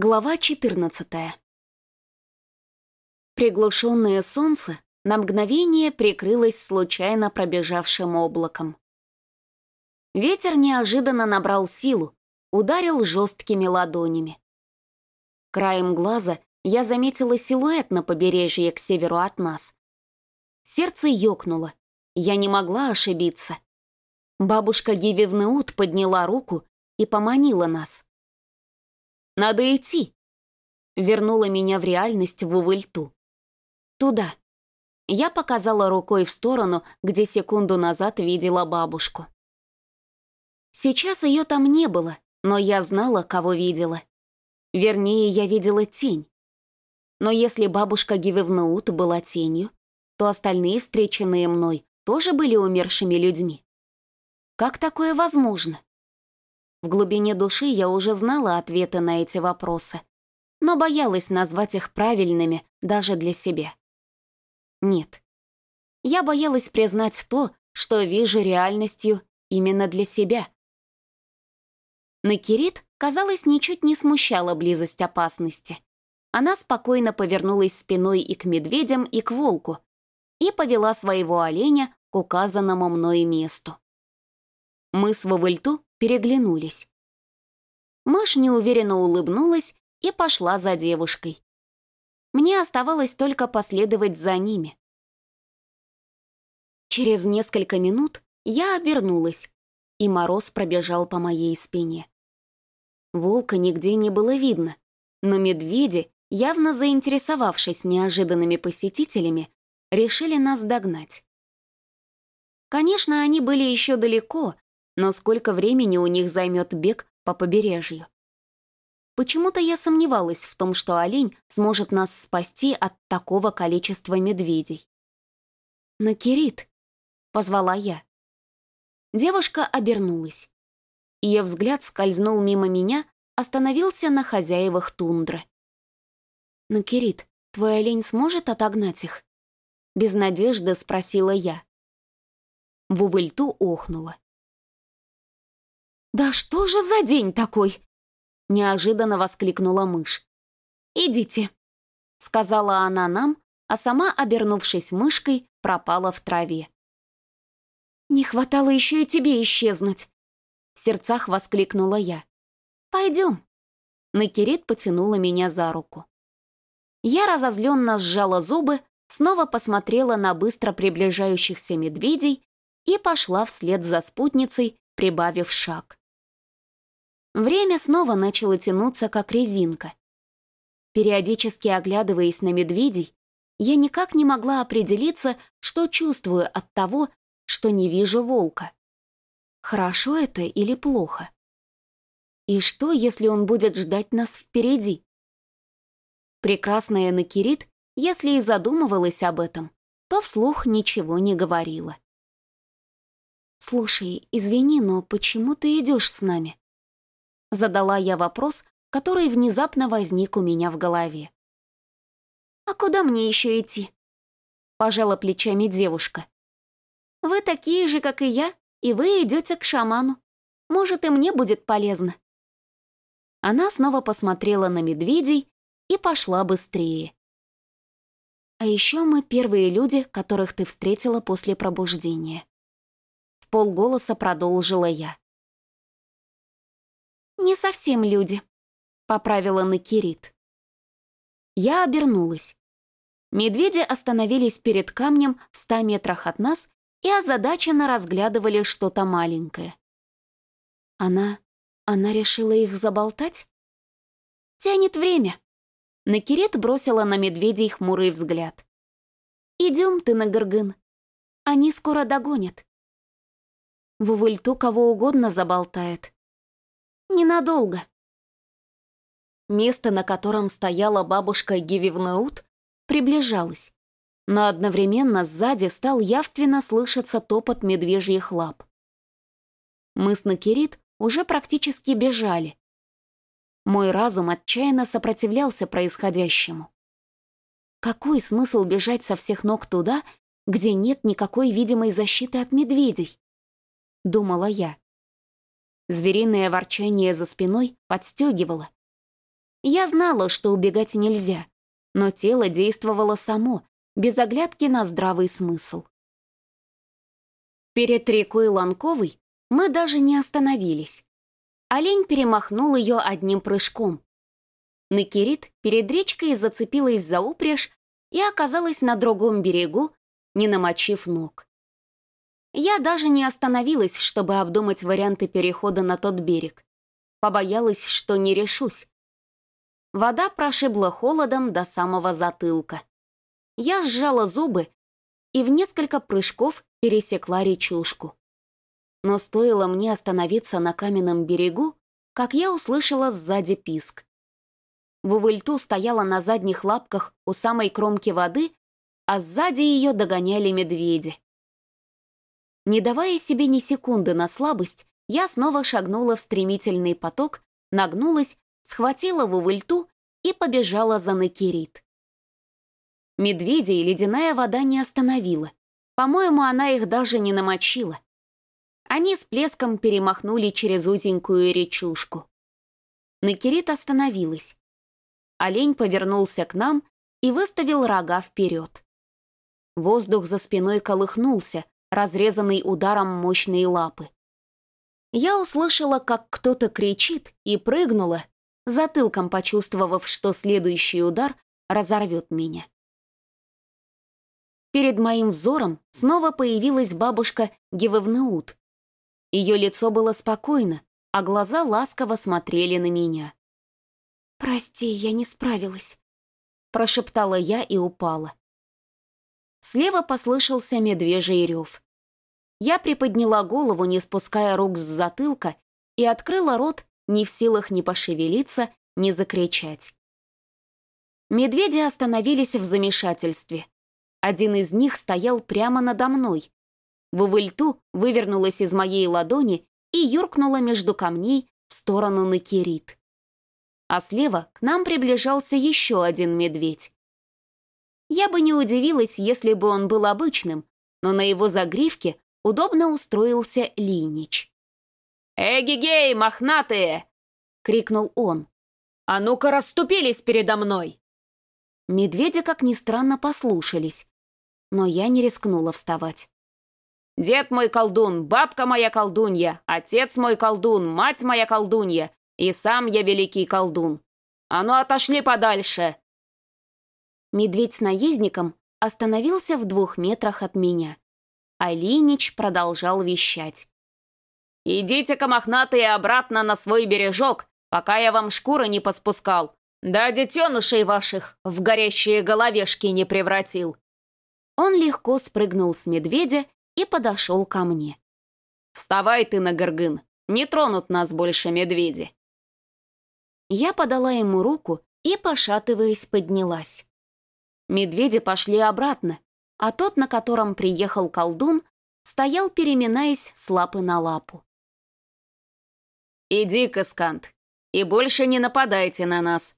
Глава 14 Приглушенное солнце на мгновение прикрылось случайно пробежавшим облаком. Ветер неожиданно набрал силу, ударил жесткими ладонями. Краем глаза я заметила силуэт на побережье к северу от нас. Сердце ёкнуло, я не могла ошибиться. Бабушка Гивевнеут подняла руку и поманила нас. Надо идти!» Вернула меня в реальность в Увыльту. «Туда». Я показала рукой в сторону, где секунду назад видела бабушку. Сейчас ее там не было, но я знала, кого видела. Вернее, я видела тень. Но если бабушка Гивевнаут была тенью, то остальные встреченные мной тоже были умершими людьми. Как такое возможно? В глубине души я уже знала ответы на эти вопросы, но боялась назвать их правильными даже для себя. Нет. Я боялась признать то, что вижу реальностью именно для себя. Накирит, казалось, ничуть не смущала близость опасности. Она спокойно повернулась спиной и к медведям, и к волку, и повела своего оленя к указанному мной месту. Мы с Вавыльту переглянулись. Мышь неуверенно улыбнулась и пошла за девушкой. Мне оставалось только последовать за ними. Через несколько минут я обернулась, и мороз пробежал по моей спине. Волка нигде не было видно, но медведи, явно заинтересовавшись неожиданными посетителями, решили нас догнать. Конечно, они были еще далеко, но сколько времени у них займет бег по побережью? Почему-то я сомневалась в том, что олень сможет нас спасти от такого количества медведей. «Накирит!» — позвала я. Девушка обернулась. Ее взгляд скользнул мимо меня, остановился на хозяевах тундры. «Накирит, твой олень сможет отогнать их?» Без надежды спросила я. Вувыльту охнула. «Да что же за день такой?» Неожиданно воскликнула мышь. «Идите», — сказала она нам, а сама, обернувшись мышкой, пропала в траве. «Не хватало еще и тебе исчезнуть!» В сердцах воскликнула я. «Пойдем!» Накирит потянула меня за руку. Я разозленно сжала зубы, снова посмотрела на быстро приближающихся медведей и пошла вслед за спутницей, прибавив шаг. Время снова начало тянуться, как резинка. Периодически оглядываясь на медведей, я никак не могла определиться, что чувствую от того, что не вижу волка. Хорошо это или плохо? И что, если он будет ждать нас впереди? Прекрасная Накирит, если и задумывалась об этом, то вслух ничего не говорила. «Слушай, извини, но почему ты идешь с нами?» Задала я вопрос, который внезапно возник у меня в голове. «А куда мне еще идти?» Пожала плечами девушка. «Вы такие же, как и я, и вы идете к шаману. Может, и мне будет полезно». Она снова посмотрела на медведей и пошла быстрее. «А еще мы первые люди, которых ты встретила после пробуждения». В полголоса продолжила я. «Не совсем люди», — поправила Накирит. Я обернулась. Медведи остановились перед камнем в ста метрах от нас и озадаченно разглядывали что-то маленькое. Она... она решила их заболтать? Тянет время. Накирит бросила на медведей хмурый взгляд. «Идем ты на Гыргын. Они скоро догонят». В Увыльту кого угодно заболтает. Ненадолго. Место, на котором стояла бабушка Гививнаут, приближалось, но одновременно сзади стал явственно слышаться топот медвежьих лап. Мы с Накирит уже практически бежали. Мой разум отчаянно сопротивлялся происходящему. Какой смысл бежать со всех ног туда, где нет никакой видимой защиты от медведей? Думала я. Звериное ворчание за спиной подстегивало. Я знала, что убегать нельзя, но тело действовало само, без оглядки на здравый смысл. Перед рекой Ланковой мы даже не остановились. Олень перемахнул ее одним прыжком. Накирит перед речкой зацепилась за упряжь и оказалась на другом берегу, не намочив ног. Я даже не остановилась, чтобы обдумать варианты перехода на тот берег. Побоялась, что не решусь. Вода прошибла холодом до самого затылка. Я сжала зубы и в несколько прыжков пересекла речушку. Но стоило мне остановиться на каменном берегу, как я услышала сзади писк. Вувыльту стояла на задних лапках у самой кромки воды, а сзади ее догоняли медведи. Не давая себе ни секунды на слабость, я снова шагнула в стремительный поток, нагнулась, схватила Вувыльту и побежала за Накирит. Медведей ледяная вода не остановила. По-моему, она их даже не намочила. Они с плеском перемахнули через узенькую речушку. Накирит остановилась. Олень повернулся к нам и выставил рога вперед. Воздух за спиной колыхнулся, разрезанный ударом мощной лапы. Я услышала, как кто-то кричит, и прыгнула, затылком почувствовав, что следующий удар разорвет меня. Перед моим взором снова появилась бабушка Гевевнеут. Ее лицо было спокойно, а глаза ласково смотрели на меня. «Прости, я не справилась», — прошептала я и упала. Слева послышался медвежий рев. Я приподняла голову, не спуская рук с затылка, и открыла рот, не в силах ни пошевелиться, ни закричать. Медведи остановились в замешательстве. Один из них стоял прямо надо мной. Вувыльту вывернулась из моей ладони и юркнула между камней в сторону Накирит. А слева к нам приближался еще один медведь. Я бы не удивилась, если бы он был обычным, но на его загривке удобно устроился Линич. «Эгегей, мохнатые!» — крикнул он. «А ну-ка расступились передо мной!» Медведи, как ни странно, послушались, но я не рискнула вставать. «Дед мой колдун, бабка моя колдунья, отец мой колдун, мать моя колдунья, и сам я великий колдун. А ну отошли подальше!» Медведь с наездником остановился в двух метрах от меня. А Линич продолжал вещать. «Идите-ка, мохнатые, обратно на свой бережок, пока я вам шкуры не поспускал, да детенышей ваших в горящие головешки не превратил». Он легко спрыгнул с медведя и подошел ко мне. «Вставай ты, на Нагоргын, не тронут нас больше медведи». Я подала ему руку и, пошатываясь, поднялась. Медведи пошли обратно, а тот, на котором приехал колдун, стоял, переминаясь с лапы на лапу. «Иди, Каскант, и больше не нападайте на нас!»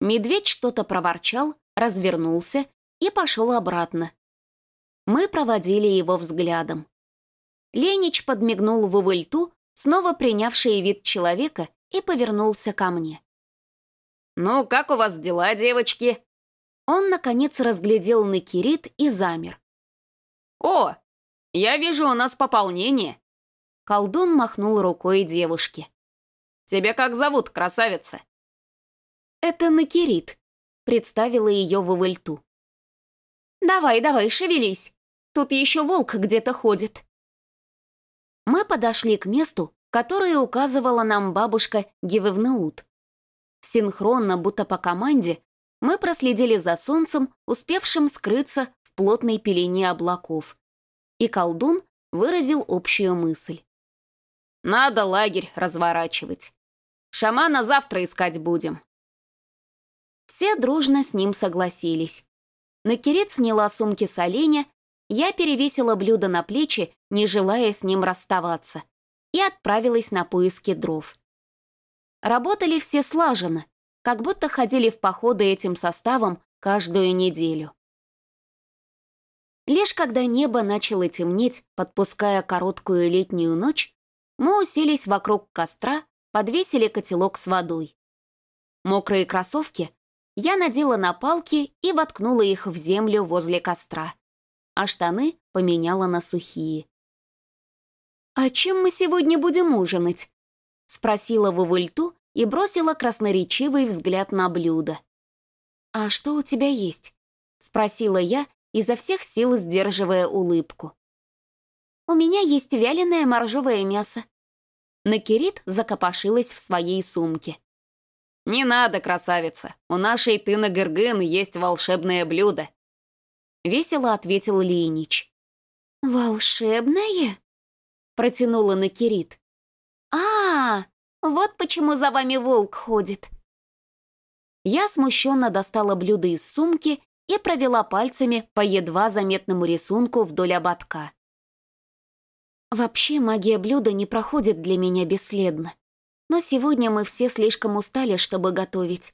Медведь что-то проворчал, развернулся и пошел обратно. Мы проводили его взглядом. Ленич подмигнул в увыльту, снова принявший вид человека, и повернулся ко мне. «Ну, как у вас дела, девочки?» Он, наконец, разглядел Накирит и замер. «О, я вижу у нас пополнение!» Колдун махнул рукой девушке. «Тебя как зовут, красавица?» «Это Накирит», — представила ее в Увыльту. «Давай, давай, шевелись. Тут еще волк где-то ходит». Мы подошли к месту, которое указывала нам бабушка Гивевнеут. Синхронно, будто по команде, мы проследили за солнцем, успевшим скрыться в плотной пелене облаков. И колдун выразил общую мысль. «Надо лагерь разворачивать. Шамана завтра искать будем». Все дружно с ним согласились. Накирит сняла сумки с оленя, я перевесила блюдо на плечи, не желая с ним расставаться, и отправилась на поиски дров. Работали все слаженно, как будто ходили в походы этим составом каждую неделю. Лишь когда небо начало темнеть, подпуская короткую летнюю ночь, мы уселись вокруг костра, подвесили котелок с водой. Мокрые кроссовки я надела на палки и воткнула их в землю возле костра, а штаны поменяла на сухие. «А чем мы сегодня будем ужинать?» — спросила Вувыльту и бросила красноречивый взгляд на блюдо. «А что у тебя есть?» — спросила я, изо всех сил сдерживая улыбку. «У меня есть вяленое моржовое мясо». Накирит закопошилась в своей сумке. «Не надо, красавица, у нашей Тына Гыргын есть волшебное блюдо», — весело ответил Линич. «Волшебное?» — протянула Накирит. «А, вот почему за вами волк ходит». Я смущенно достала блюдо из сумки и провела пальцами по едва заметному рисунку вдоль ободка. Вообще магия блюда не проходит для меня бесследно. Но сегодня мы все слишком устали, чтобы готовить.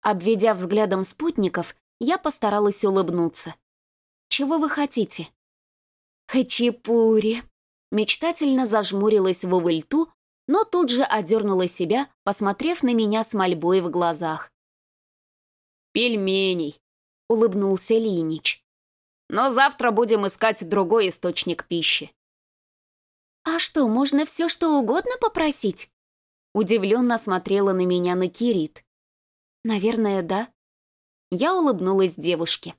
Обведя взглядом спутников, я постаралась улыбнуться. «Чего вы хотите?» «Хачапури!» Мечтательно зажмурилась в увыльту, но тут же одернула себя, посмотрев на меня с мольбой в глазах. «Пельменей!» — улыбнулся Линич. «Но завтра будем искать другой источник пищи». «А что, можно все что угодно попросить?» Удивленно смотрела на меня на Кирит. «Наверное, да». Я улыбнулась девушке.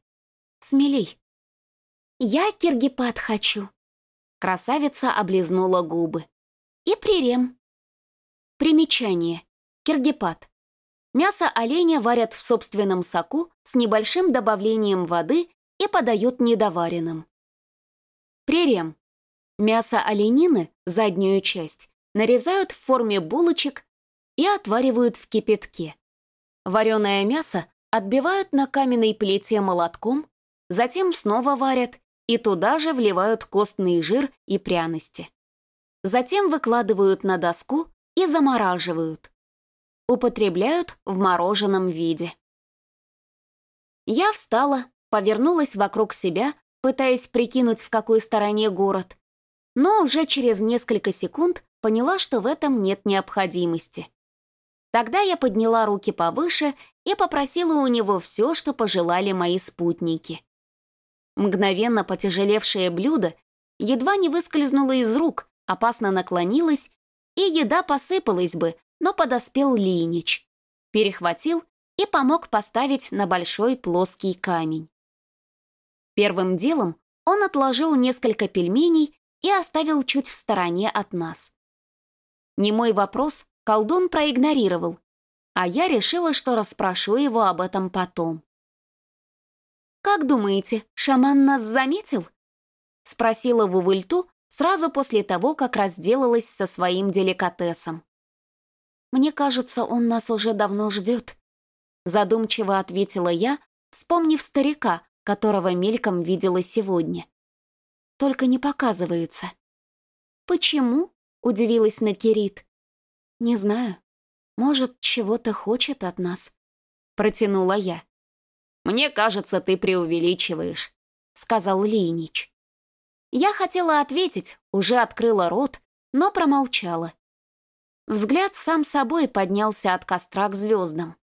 «Смелей». «Я киргипат хочу». Красавица облизнула губы. «И прирем». Примечание. Киргипат. Мясо оленя варят в собственном соку с небольшим добавлением воды и подают недоваренным. Прирем. Мясо оленины, заднюю часть, нарезают в форме булочек и отваривают в кипятке. Вареное мясо отбивают на каменной плите молотком, затем снова варят и туда же вливают костный жир и пряности. Затем выкладывают на доску и замораживают. Употребляют в мороженом виде. Я встала, повернулась вокруг себя, пытаясь прикинуть, в какой стороне город, но уже через несколько секунд поняла, что в этом нет необходимости. Тогда я подняла руки повыше и попросила у него все, что пожелали мои спутники. Мгновенно потяжелевшее блюдо едва не выскользнуло из рук, опасно наклонилось, и еда посыпалась бы, но подоспел Линич. Перехватил и помог поставить на большой плоский камень. Первым делом он отложил несколько пельменей и оставил чуть в стороне от нас. Немой вопрос колдун проигнорировал, а я решила, что расспрошу его об этом потом. «Как думаете, шаман нас заметил?» — спросила Вувыльту сразу после того, как разделалась со своим деликатесом. «Мне кажется, он нас уже давно ждет», — задумчиво ответила я, вспомнив старика, которого мельком видела сегодня. «Только не показывается». «Почему?» удивилась Накирит. «Не знаю. Может, чего-то хочет от нас?» Протянула я. «Мне кажется, ты преувеличиваешь», — сказал Линич. Я хотела ответить, уже открыла рот, но промолчала. Взгляд сам собой поднялся от костра к звездам.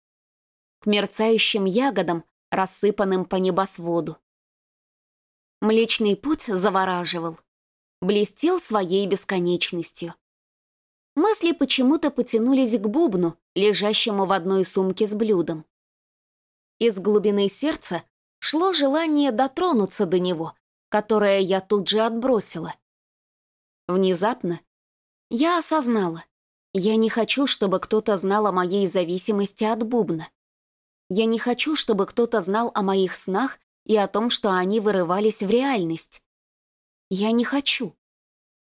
К мерцающим ягодам, рассыпанным по небосводу. Млечный путь завораживал блестел своей бесконечностью. Мысли почему-то потянулись к бубну, лежащему в одной сумке с блюдом. Из глубины сердца шло желание дотронуться до него, которое я тут же отбросила. Внезапно я осознала, я не хочу, чтобы кто-то знал о моей зависимости от бубна. Я не хочу, чтобы кто-то знал о моих снах и о том, что они вырывались в реальность. Я не хочу.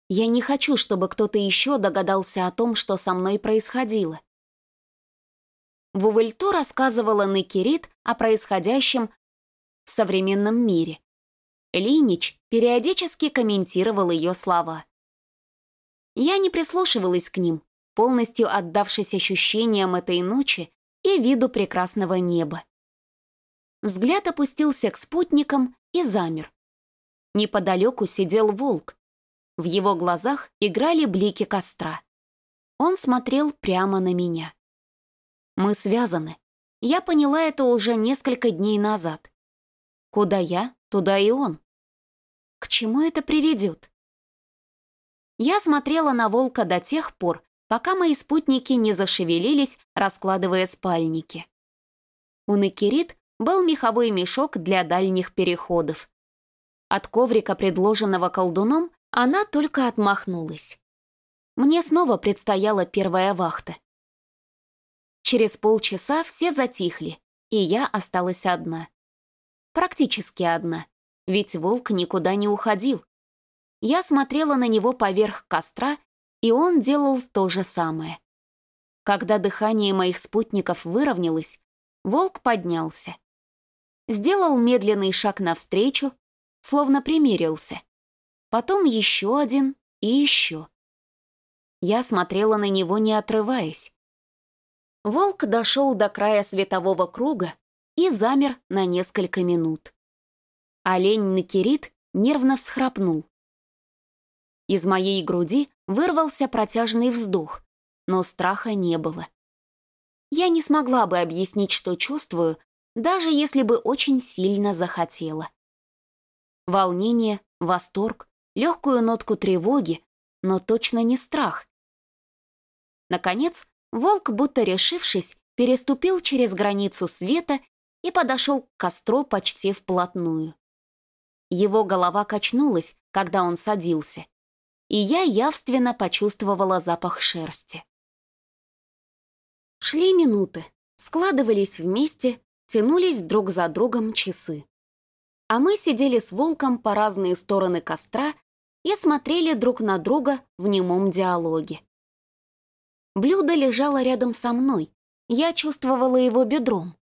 Я не хочу, чтобы кто-то еще догадался о том, что со мной происходило. Вувельто рассказывала Некирит о происходящем в современном мире. Линич периодически комментировал ее слова. Я не прислушивалась к ним, полностью отдавшись ощущениям этой ночи и виду прекрасного неба. Взгляд опустился к спутникам и замер. Неподалеку сидел волк. В его глазах играли блики костра. Он смотрел прямо на меня. Мы связаны. Я поняла это уже несколько дней назад. Куда я, туда и он. К чему это приведет? Я смотрела на волка до тех пор, пока мои спутники не зашевелились, раскладывая спальники. У Накирит был меховой мешок для дальних переходов. От коврика, предложенного колдуном, она только отмахнулась. Мне снова предстояла первая вахта. Через полчаса все затихли, и я осталась одна. Практически одна, ведь волк никуда не уходил. Я смотрела на него поверх костра, и он делал то же самое. Когда дыхание моих спутников выровнялось, волк поднялся. Сделал медленный шаг навстречу, словно примерился. Потом еще один и еще. Я смотрела на него, не отрываясь. Волк дошел до края светового круга и замер на несколько минут. Олень Накирит нервно всхрапнул. Из моей груди вырвался протяжный вздох, но страха не было. Я не смогла бы объяснить, что чувствую, даже если бы очень сильно захотела. Волнение, восторг, легкую нотку тревоги, но точно не страх. Наконец, волк, будто решившись, переступил через границу света и подошел к костру почти вплотную. Его голова качнулась, когда он садился, и я явственно почувствовала запах шерсти. Шли минуты, складывались вместе, тянулись друг за другом часы. А мы сидели с волком по разные стороны костра и смотрели друг на друга в немом диалоге. Блюдо лежало рядом со мной, я чувствовала его бедром,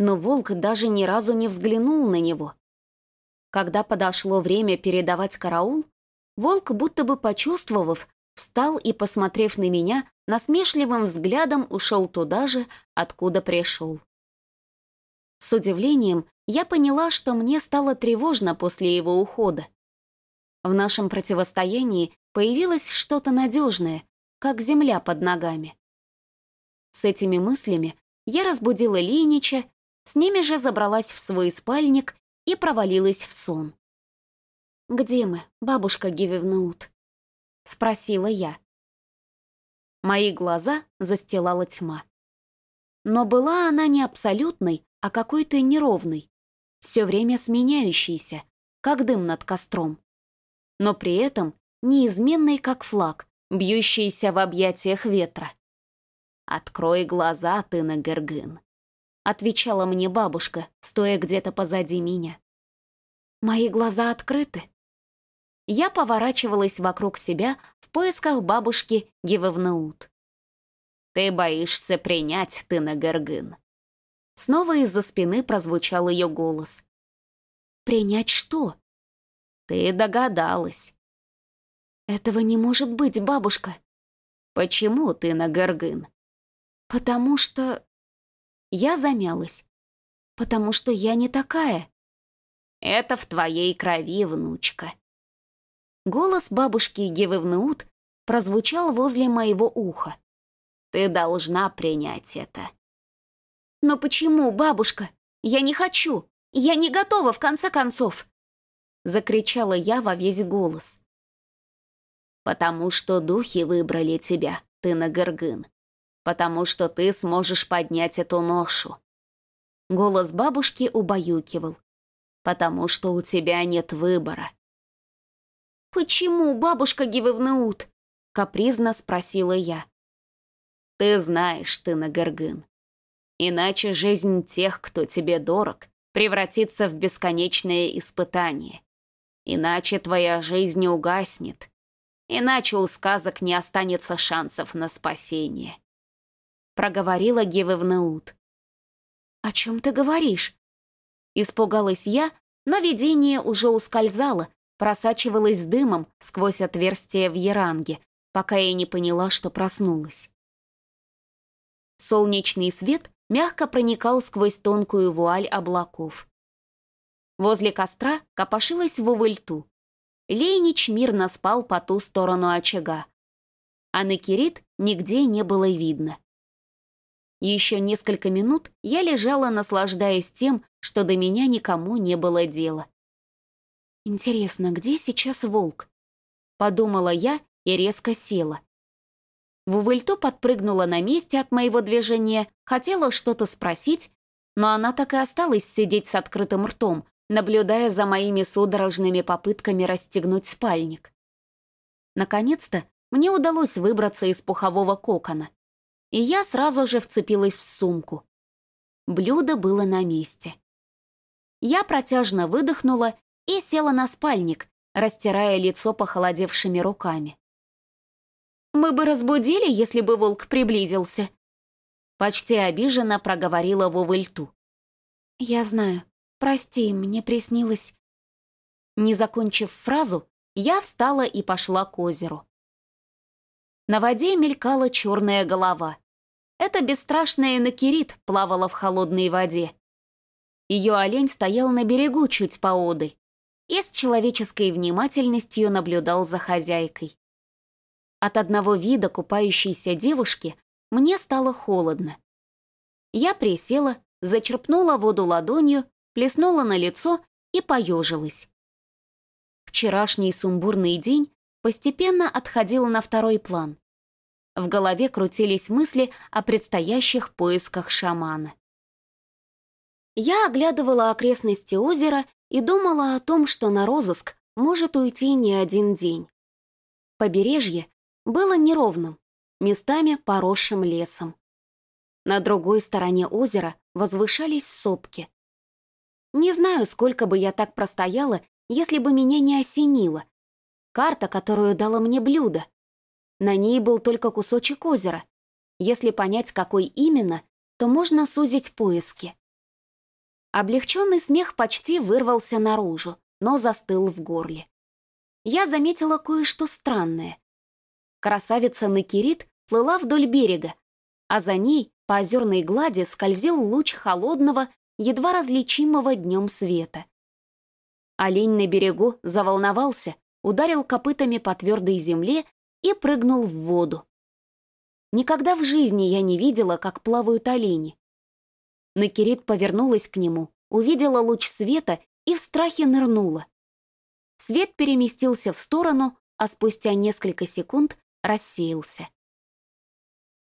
но волк даже ни разу не взглянул на него. Когда подошло время передавать караул, Волк, будто бы почувствовав, встал и, посмотрев на меня, насмешливым взглядом ушел туда же, откуда пришел. С удивлением я поняла, что мне стало тревожно после его ухода. В нашем противостоянии появилось что-то надежное, как земля под ногами. С этими мыслями я разбудила Линича, с ними же забралась в свой спальник и провалилась в сон. «Где мы, бабушка Гивевнут?» — спросила я. Мои глаза застилала тьма. Но была она не абсолютной, а какой-то неровной, все время сменяющейся, как дым над костром. Но при этом неизменной, как флаг, бьющийся в объятиях ветра. «Открой глаза, ты на Гергын», — отвечала мне бабушка, стоя где-то позади меня. «Мои глаза открыты», я поворачивалась вокруг себя в поисках бабушки Гивевнаут. «Ты боишься принять, ты на Гергын». Снова из-за спины прозвучал ее голос. «Принять что?» «Ты догадалась». «Этого не может быть, бабушка». «Почему ты на Гергын?» «Потому что...» Я замялась. «Потому что я не такая». «Это в твоей крови, внучка», Голос бабушки Гевевнеут прозвучал возле моего уха. «Ты должна принять это». «Но почему, бабушка? Я не хочу! Я не готова, в конце концов!» Закричала я во весь голос. «Потому что духи выбрали тебя, ты на Гыргын. Потому что ты сможешь поднять эту ношу». Голос бабушки убаюкивал. «Потому что у тебя нет выбора. «Почему бабушка Гивевнеут?» — капризно спросила я. «Ты знаешь, ты на Гергын. Иначе жизнь тех, кто тебе дорог, превратится в бесконечное испытание. Иначе твоя жизнь угаснет. Иначе у сказок не останется шансов на спасение», — проговорила Гивевнеут. «О чем ты говоришь?» Испугалась я, но видение уже ускользало, просачивалась дымом сквозь отверстие в еранге, пока я не поняла, что проснулась. Солнечный свет мягко проникал сквозь тонкую вуаль облаков. Возле костра копошилась вувыльту. Лейнич мирно спал по ту сторону очага, а на Кирит нигде не было видно. Еще несколько минут я лежала, наслаждаясь тем, что до меня никому не было дела. «Интересно, где сейчас волк?» Подумала я и резко села. Вувельто подпрыгнула на месте от моего движения, хотела что-то спросить, но она так и осталась сидеть с открытым ртом, наблюдая за моими судорожными попытками расстегнуть спальник. Наконец-то мне удалось выбраться из пухового кокона, и я сразу же вцепилась в сумку. Блюдо было на месте. Я протяжно выдохнула и села на спальник, растирая лицо похолодевшими руками. «Мы бы разбудили, если бы волк приблизился», почти обиженно проговорила Вовыльту. «Я знаю. Прости, мне приснилось...» Не закончив фразу, я встала и пошла к озеру. На воде мелькала черная голова. Это бесстрашная Накирит плавала в холодной воде. Ее олень стоял на берегу чуть поодаль и с человеческой внимательностью наблюдал за хозяйкой. От одного вида купающейся девушки мне стало холодно. Я присела, зачерпнула воду ладонью, плеснула на лицо и поежилась. Вчерашний сумбурный день постепенно отходил на второй план. В голове крутились мысли о предстоящих поисках шамана. Я оглядывала окрестности озера и думала о том, что на розыск может уйти не один день. Побережье было неровным, местами поросшим лесом. На другой стороне озера возвышались сопки. Не знаю, сколько бы я так простояла, если бы меня не осенило. Карта, которую дало мне блюдо. На ней был только кусочек озера. Если понять, какой именно, то можно сузить поиски. Облегченный смех почти вырвался наружу, но застыл в горле. Я заметила кое-что странное. Красавица Накирит плыла вдоль берега, а за ней по озерной глади скользил луч холодного, едва различимого днем света. Олень на берегу заволновался, ударил копытами по твердой земле и прыгнул в воду. Никогда в жизни я не видела, как плавают олени. Накирит повернулась к нему, увидела луч света и в страхе нырнула. Свет переместился в сторону, а спустя несколько секунд рассеялся.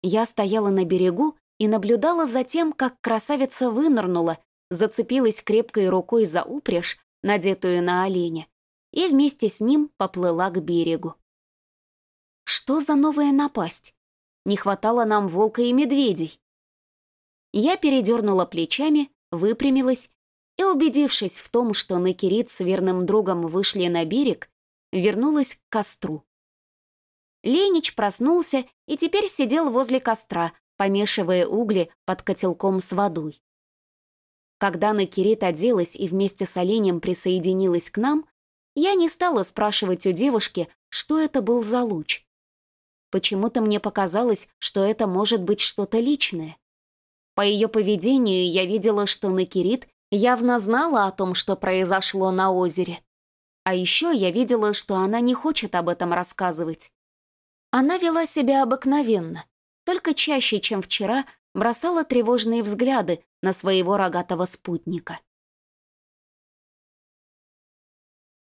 Я стояла на берегу и наблюдала за тем, как красавица вынырнула, зацепилась крепкой рукой за упряжь, надетую на оленя, и вместе с ним поплыла к берегу. Что за новая напасть? Не хватало нам волка и медведей. Я передернула плечами, выпрямилась и, убедившись в том, что Накирит с верным другом вышли на берег, вернулась к костру. Ленич проснулся и теперь сидел возле костра, помешивая угли под котелком с водой. Когда Накирит оделась и вместе с оленем присоединилась к нам, я не стала спрашивать у девушки, что это был за луч. Почему-то мне показалось, что это может быть что-то личное. По ее поведению я видела, что Накирит явно знала о том, что произошло на озере. А еще я видела, что она не хочет об этом рассказывать. Она вела себя обыкновенно, только чаще, чем вчера, бросала тревожные взгляды на своего рогатого спутника.